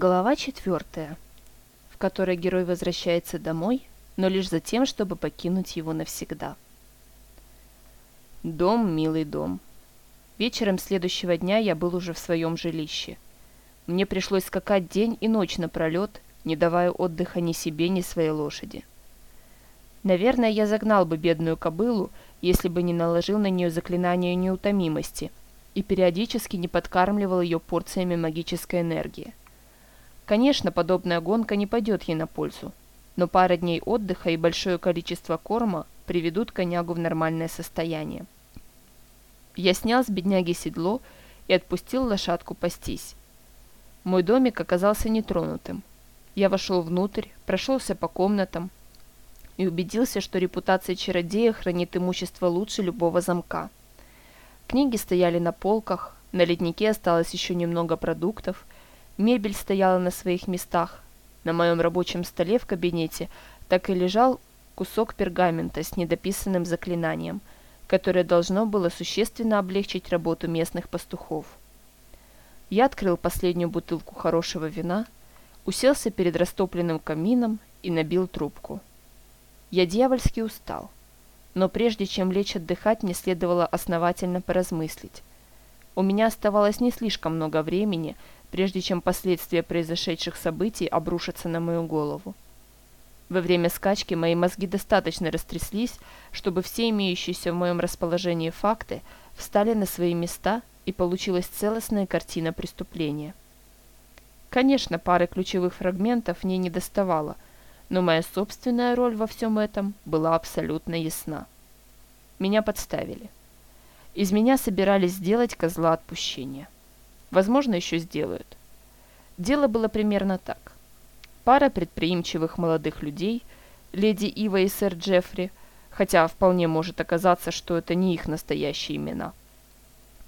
Глава четвертая, в которой герой возвращается домой, но лишь за тем, чтобы покинуть его навсегда. Дом, милый дом. Вечером следующего дня я был уже в своем жилище. Мне пришлось скакать день и ночь напролет, не давая отдыха ни себе, ни своей лошади. Наверное, я загнал бы бедную кобылу, если бы не наложил на нее заклинание неутомимости и периодически не подкармливал ее порциями магической энергии. Конечно, подобная гонка не пойдет ей на пользу, но пара дней отдыха и большое количество корма приведут конягу в нормальное состояние. Я снял с бедняги седло и отпустил лошадку пастись. Мой домик оказался нетронутым. Я вошел внутрь, прошелся по комнатам, и убедился, что репутация чародея хранит имущество лучше любого замка. Книги стояли на полках, на леднике осталось еще немного продуктов, мебель стояла на своих местах. На моем рабочем столе в кабинете так и лежал кусок пергамента с недописанным заклинанием, которое должно было существенно облегчить работу местных пастухов. Я открыл последнюю бутылку хорошего вина, уселся перед растопленным камином и набил трубку. Я дьявольски устал. Но прежде чем лечь отдыхать, мне следовало основательно поразмыслить. У меня оставалось не слишком много времени, прежде чем последствия произошедших событий обрушатся на мою голову. Во время скачки мои мозги достаточно растряслись, чтобы все имеющиеся в моем расположении факты встали на свои места и получилась целостная картина преступления. Конечно, пары ключевых фрагментов мне не доставало – но моя собственная роль во всем этом была абсолютно ясна. Меня подставили. Из меня собирались сделать козла отпущения. Возможно, еще сделают. Дело было примерно так. Пара предприимчивых молодых людей, леди Ива и сэр Джеффри, хотя вполне может оказаться, что это не их настоящие имена,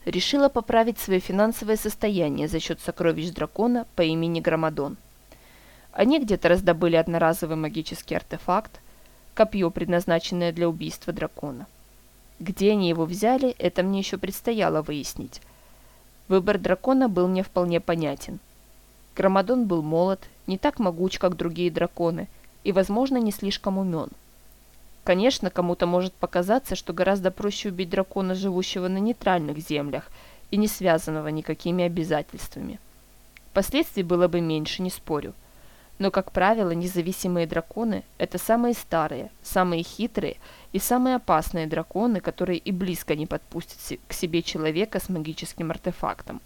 решила поправить свое финансовое состояние за счет сокровищ дракона по имени Громадон – они где-то раздобыли одноразовый магический артефакт, копье, предназначенное для убийства дракона. Где они его взяли, это мне еще предстояло выяснить. Выбор дракона был мне вполне понятен. Громадон был молод, не так могуч, как другие драконы, и, возможно, не слишком умен. Конечно, кому-то может показаться, что гораздо проще убить дракона, живущего на нейтральных землях и не связанного никакими обязательствами. Последствий было бы меньше, не спорю – но, как правило, независимые драконы – это самые старые, самые хитрые и самые опасные драконы, которые и близко не подпустят к себе человека с магическим артефактом.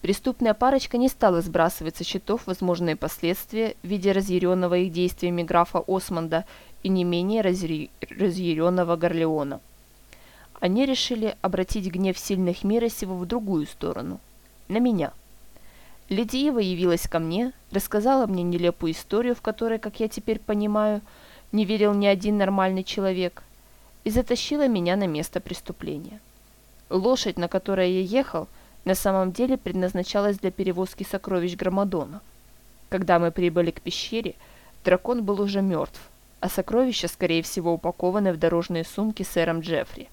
Преступная парочка не стала сбрасывать со счетов возможные последствия в виде разъяренного их действиями графа Осмонда и не менее разъяренного Горлеона. Они решили обратить гнев сильных мира сего в другую сторону – на меня – Лидиева явилась ко мне, рассказала мне нелепую историю, в которой, как я теперь понимаю, не верил ни один нормальный человек, и затащила меня на место преступления. Лошадь, на которой я ехал, на самом деле предназначалась для перевозки сокровищ Громадона. Когда мы прибыли к пещере, дракон был уже мертв, а сокровища, скорее всего, упакованы в дорожные сумки сэром Джеффри.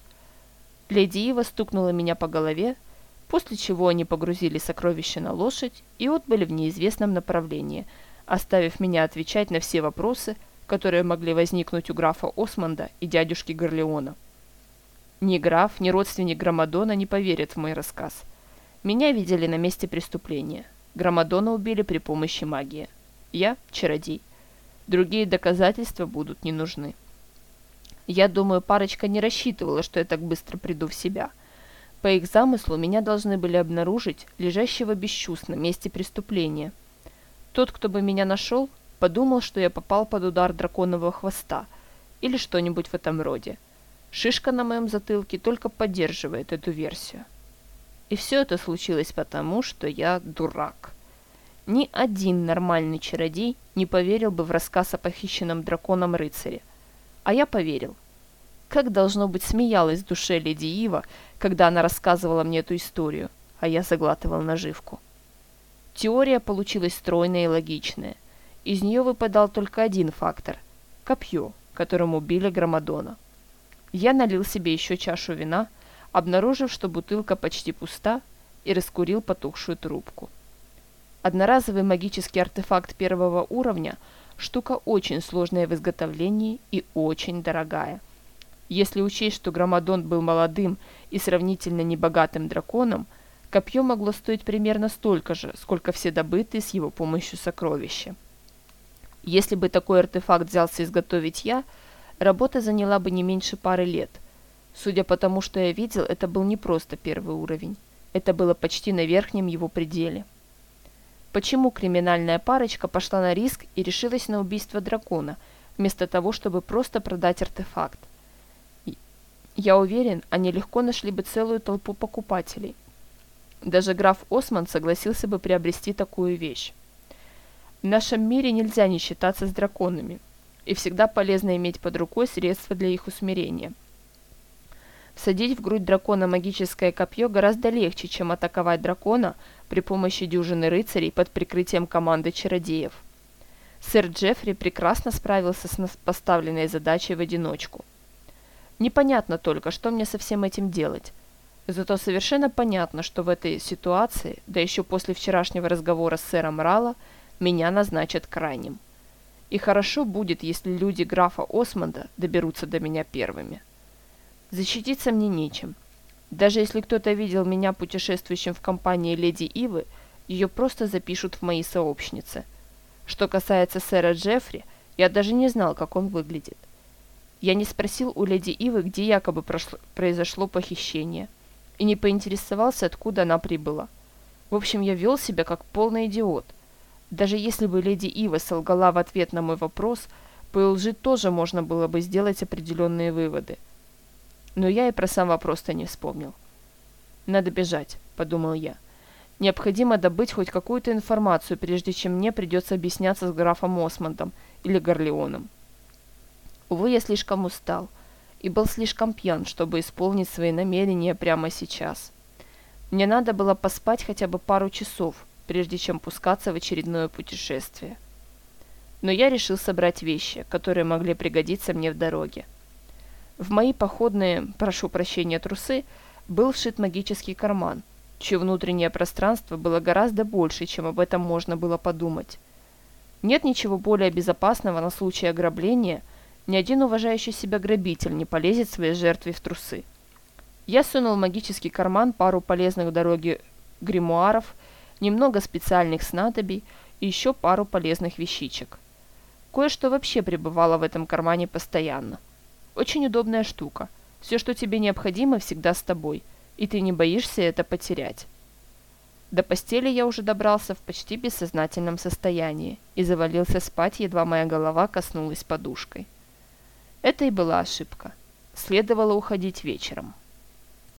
Леди Ива стукнула меня по голове, после чего они погрузили сокровища на лошадь и отбыли в неизвестном направлении, оставив меня отвечать на все вопросы, которые могли возникнуть у графа Осмонда и дядюшки Горлеона. Ни граф, ни родственник Громадона не поверят в мой рассказ. Меня видели на месте преступления. Громадона убили при помощи магии. Я – чародей. Другие доказательства будут не нужны. Я думаю, парочка не рассчитывала, что я так быстро приду в себя – по их замыслу меня должны были обнаружить лежащего без чувств на месте преступления. Тот, кто бы меня нашел, подумал, что я попал под удар драконового хвоста или что-нибудь в этом роде. Шишка на моем затылке только поддерживает эту версию. И все это случилось потому, что я дурак. Ни один нормальный чародей не поверил бы в рассказ о похищенном драконом рыцаре. А я поверил – как, должно быть, смеялась в душе леди Ива, когда она рассказывала мне эту историю, а я заглатывал наживку. Теория получилась стройная и логичная. Из нее выпадал только один фактор – копье, которым убили Громадона. Я налил себе еще чашу вина, обнаружив, что бутылка почти пуста, и раскурил потухшую трубку. Одноразовый магический артефакт первого уровня – штука очень сложная в изготовлении и очень дорогая. Если учесть, что Громадон был молодым и сравнительно небогатым драконом, копье могло стоить примерно столько же, сколько все добытые с его помощью сокровища. Если бы такой артефакт взялся изготовить я, работа заняла бы не меньше пары лет. Судя по тому, что я видел, это был не просто первый уровень. Это было почти на верхнем его пределе. Почему криминальная парочка пошла на риск и решилась на убийство дракона, вместо того, чтобы просто продать артефакт? Я уверен, они легко нашли бы целую толпу покупателей. Даже граф Осман согласился бы приобрести такую вещь. В нашем мире нельзя не считаться с драконами, и всегда полезно иметь под рукой средства для их усмирения. Всадить в грудь дракона магическое копье гораздо легче, чем атаковать дракона при помощи дюжины рыцарей под прикрытием команды чародеев. Сэр Джеффри прекрасно справился с поставленной задачей в одиночку – Непонятно только, что мне со всем этим делать. Зато совершенно понятно, что в этой ситуации, да еще после вчерашнего разговора с сэром Рала, меня назначат крайним. И хорошо будет, если люди графа Осмонда доберутся до меня первыми. Защититься мне нечем. Даже если кто-то видел меня путешествующим в компании леди Ивы, ее просто запишут в мои сообщницы. Что касается сэра Джеффри, я даже не знал, как он выглядит. Я не спросил у леди Ивы, где якобы прошло, произошло похищение, и не поинтересовался, откуда она прибыла. В общем, я вел себя как полный идиот. Даже если бы леди Ива солгала в ответ на мой вопрос, по лжи тоже можно было бы сделать определенные выводы. Но я и про сам вопрос-то не вспомнил. «Надо бежать», — подумал я. «Необходимо добыть хоть какую-то информацию, прежде чем мне придется объясняться с графом Осмондом или Горлеоном». Увы, я слишком устал и был слишком пьян, чтобы исполнить свои намерения прямо сейчас. Мне надо было поспать хотя бы пару часов, прежде чем пускаться в очередное путешествие. Но я решил собрать вещи, которые могли пригодиться мне в дороге. В мои походные, прошу прощения, трусы был вшит магический карман, чье внутреннее пространство было гораздо больше, чем об этом можно было подумать. Нет ничего более безопасного на случай ограбления – ни один уважающий себя грабитель не полезет своей жертве в трусы. Я сунул в магический карман пару полезных в дороге гримуаров, немного специальных снадобий и еще пару полезных вещичек. Кое-что вообще пребывало в этом кармане постоянно. Очень удобная штука. Все, что тебе необходимо, всегда с тобой, и ты не боишься это потерять. До постели я уже добрался в почти бессознательном состоянии и завалился спать, едва моя голова коснулась подушкой. Это и была ошибка. Следовало уходить вечером.